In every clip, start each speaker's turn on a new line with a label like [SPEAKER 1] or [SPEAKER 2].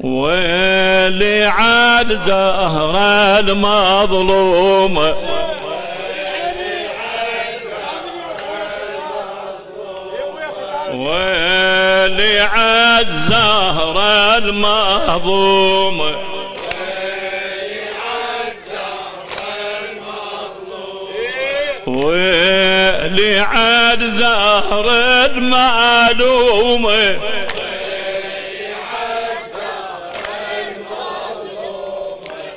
[SPEAKER 1] ويلي عاد زهرة المظلومة ويلي عاد زهرة المظلومة ويلي عاد زهر المعلومه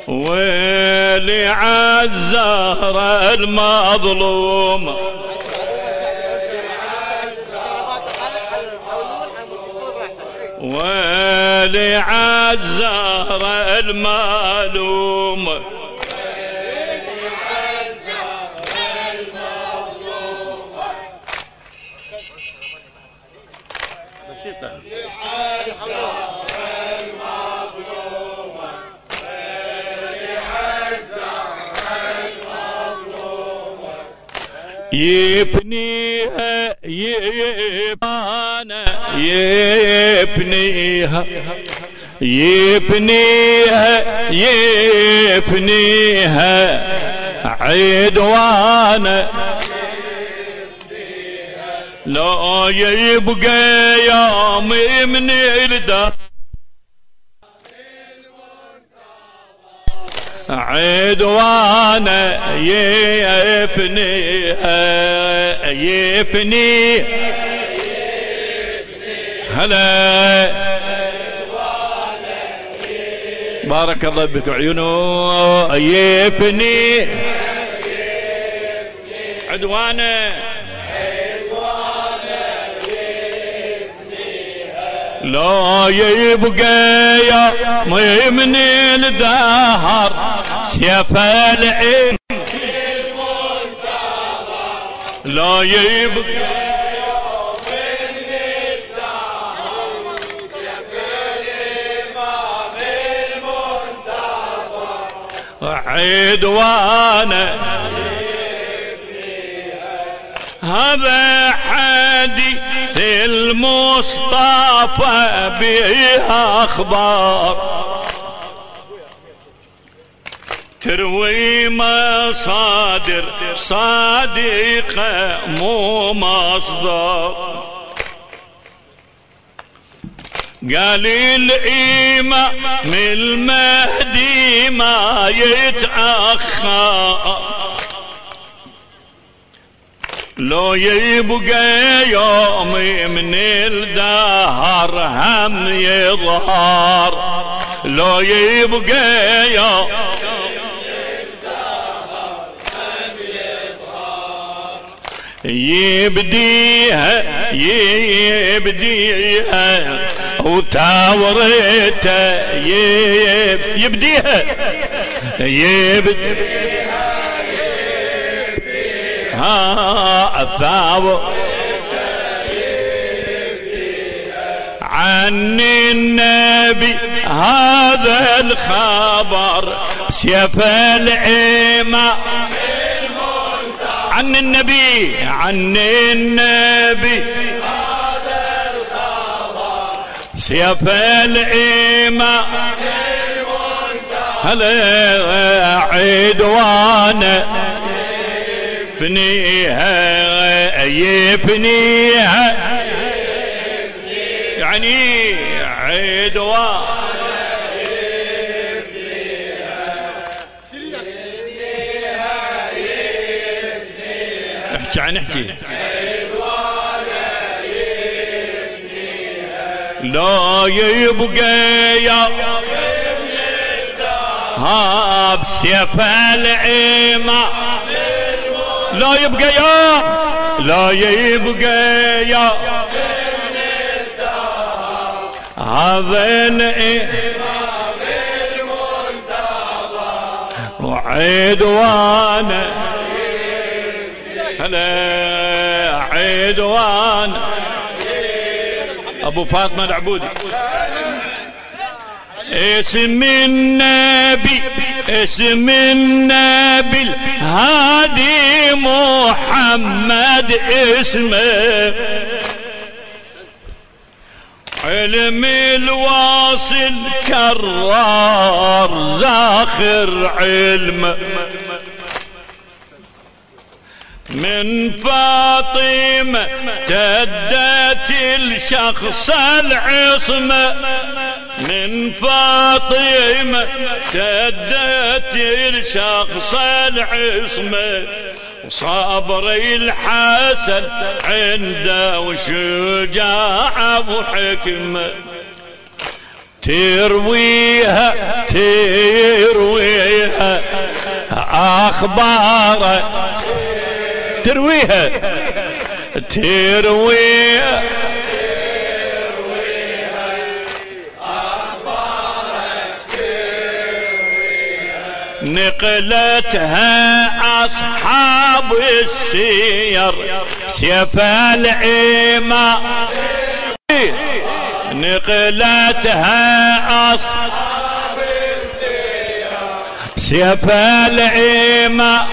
[SPEAKER 1] ويلي عالزهرة المظلوم. ويلي عالزهرة المعلوم يبنيها يبانا يبنيها يبنيها يبنيها. عدوانا لا يبقى يوم من الدار. عدوانه يفني يفني. هلا. بارك الله بك عيونه يفني. عدوانه. لا يبقى يا من الدهر سيف العين. لا يبقى عدوانه هذا حديث المصطفى بها أخبار. تروي مصادر صادقة مو مصدر. قال الإمام المهدي ما يتأخر. لو يبقى يوم من الدهر هم يظهر لو يبقى يوم يبديها يبديها وتاورته يبديها يبديها ها الثاور عن النبي هذا الخبر سيف العمى. عن النبي عن النبي هذا الخبر سيف العمى. هلا عدوانه يبنيها يبنيها يعني عدوان احكي عن احكي. لا يبقى يا ها بسيف العمى. لا يبقى يا لا يبقى يا. هذا وعدوانه هلا عدوان. أبو فاطمة العبودي. اسم النبي. اسم النبي الهادي محمد اسمه. حلم الواصل كرار زاخر علم. من فاطمة تدت الشخص العصمة. من فاطمة تدت الشخص العصمة صبر الحسن عنده وشجاعة وحكمة ترويها ترويها أخباره ترويها ترويها. نقلتها أصحاب السير سيف العما نقلتها أصحاب السير سيف العما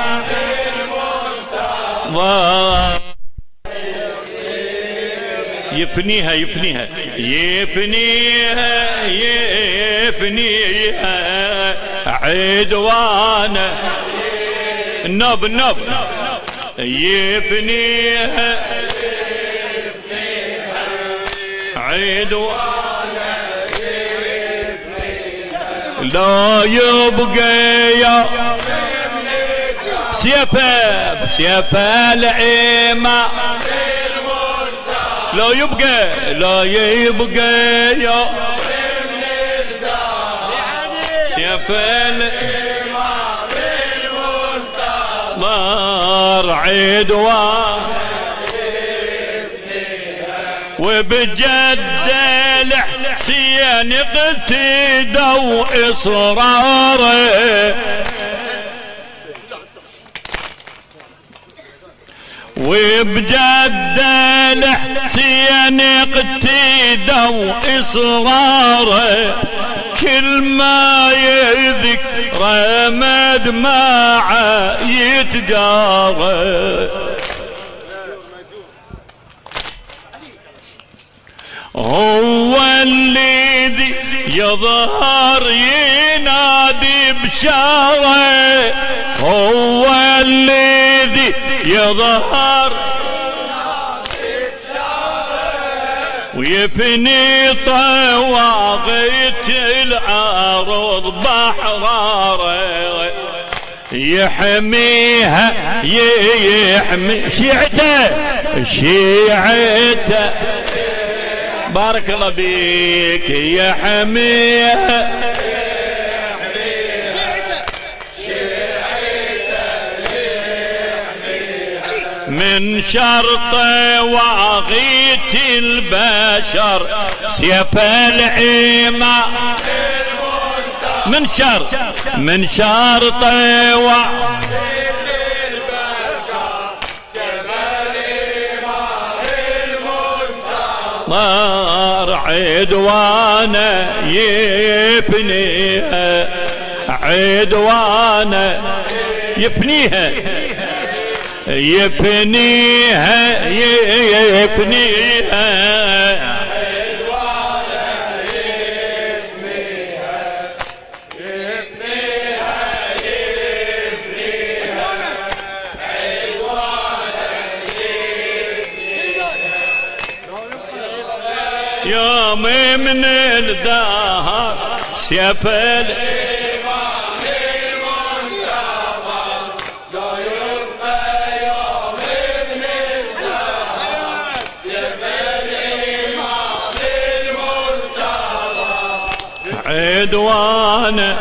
[SPEAKER 1] يفنيها يفنيها يفنيها يفنيها. عدوانه النوب النوب يفنيها عدوانه لا يبقى يا سيفه بسيفه العيمة لا يبقى لا يبقى يا سيفه نار عدوان وبجد الحسين اقتدوا إصراره. وبجد الحسين اقتدوا إصراره. كل ما يذكر مدمعه يتجارى هو الذي يظهر ينادي بشارة. هو الذي يظهر ويبني طواغيت العرض بحرارة. يحميها يحمي شيعته شيعته. بارك الله بيك يحميها. من شرط واغيت البشر. سيف العيمة من شرط من شرط و نار عدوانه يبنيها. عدوانه يبنيها. يبنيها يبنيها يوم من الدهر سيفل عدوانه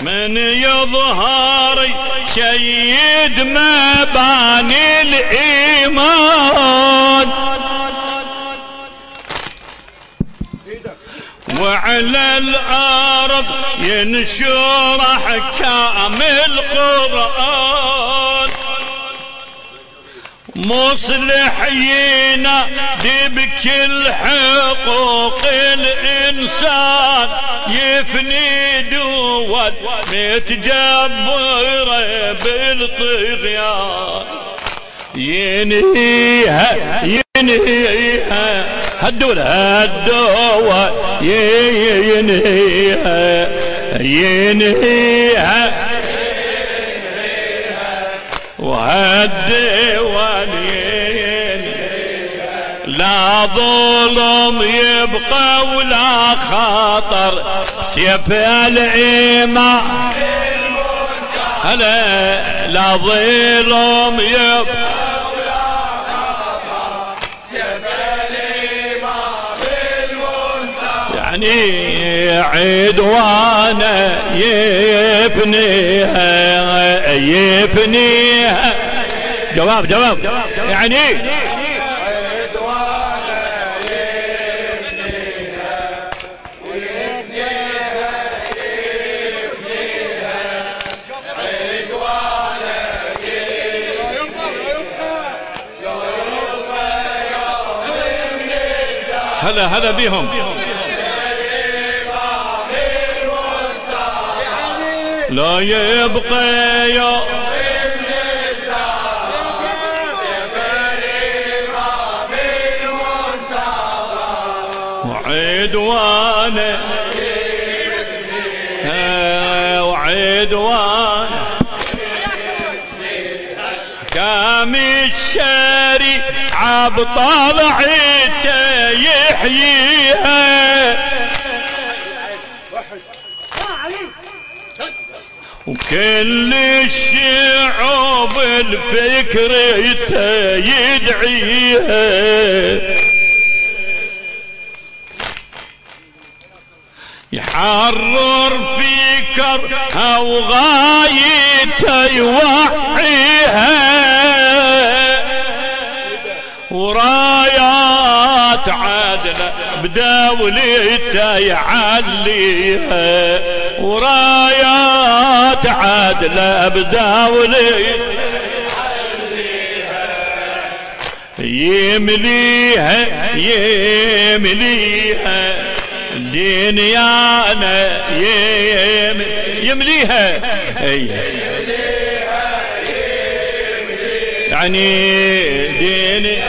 [SPEAKER 1] من يظهر شيد مباني الإيمان. وعلى الأرض ينشر احكام القرآن. مصلح ينادي بكل حقوق الإنسان. يفني دول متجبرة بالطغيان. ينهيها ينهيها. هدول هدوا ينهيها ينهيها. وهالديوان لا ظلم يبقى ولا خطر سيف العمى هلا لا ظلم يبقى يعني عدوانا يبنيها يبنيها. جواب جواب. يعني هلا هلا بهم لا يبقى يا وعدوانه وعدوانه كام الشاري عبطلعته يحييها. وكل الشعوب الفكر يدعيها. يحرر فكر أو غايته يوحيها. ورايات عدل بدولته يعليها. ورايات عدل بدولته يمليها يمليها. دنيانا يمليها. يعني دين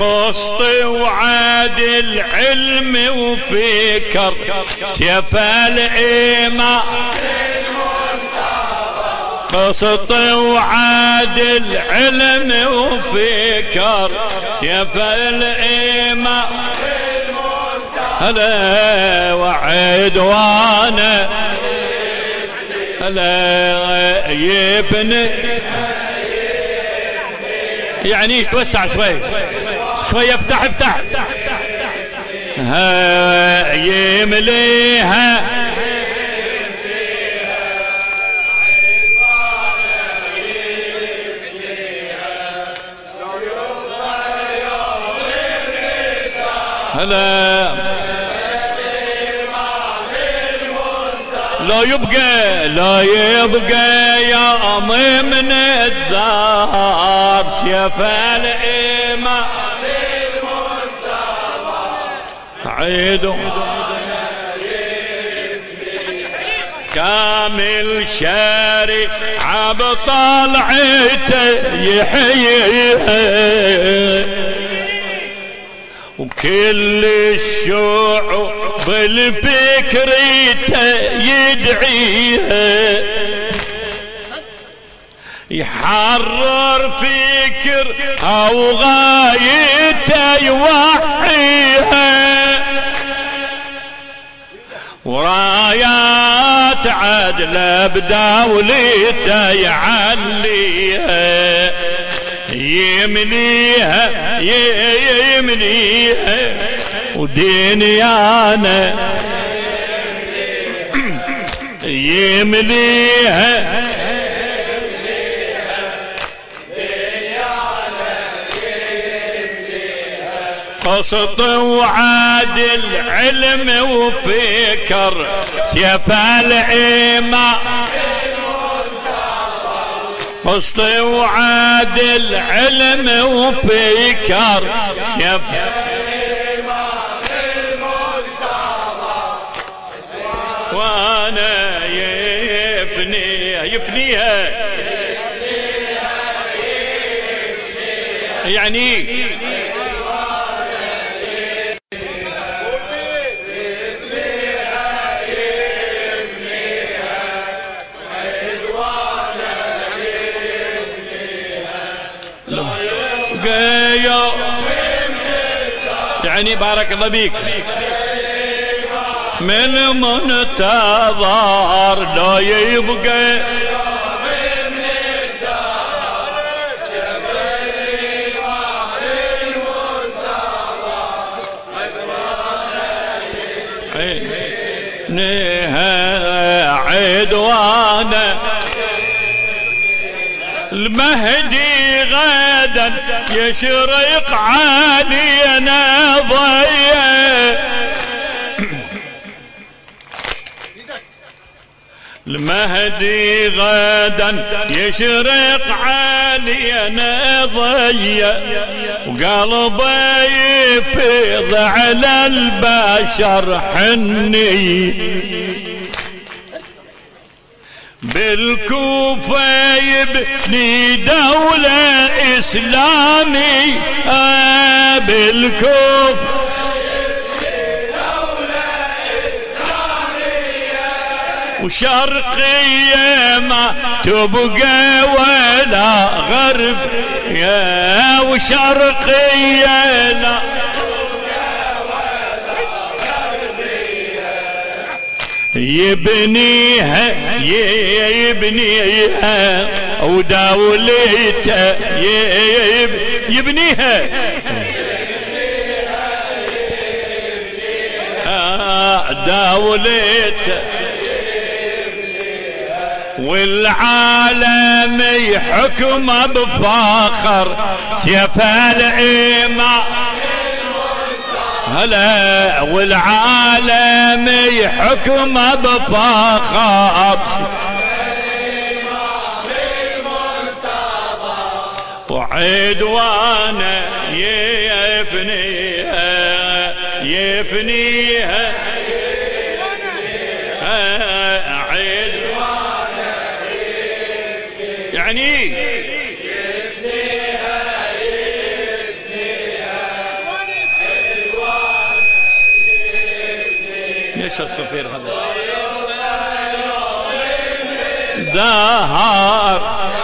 [SPEAKER 1] قسط وعادل علم وفكر سيف الإيمان. قسط وعادل علم وفكر سيف الإيمان. هلا وعدوانا هلا يبني. يعني توسع شوي. شوي افتح افتح. ها يمليها. هلا. لا يبقى لا يبقى يا من الدار شيف عيدوا كامل شاري عبطلعته يحييها وكل الشعوب بالفكريته يدعيها يحرر فكر أو غايته. بدولته يعليها يمليها يمليها ودنيانا يمليها قسط وعادل علم وفكر سيف الإيمان قسط وعادل علم وفكر سيف وأنا يفني يفنيها. يعني يعني بارك الله بيك من منتظر لا يبقى. المهدي غدا يشرق علينا ضيق المهدي غدا يشرق علينا ضيق وقلبي يفيض على البشر حني. بالكوفة يبني دولة إسلامي. آه بالكوفة وشرقية ما تبقى ولا غرب. يا وشرقية لا يبنيها يبنيها ودولته يبنيها دولته والعالم يحكم بفاخر سيف الإمام هلا والعالم يحكم بفاخر وعدوانا يفنيها يفنيها. يعني ليش الصفير هذا. دهار.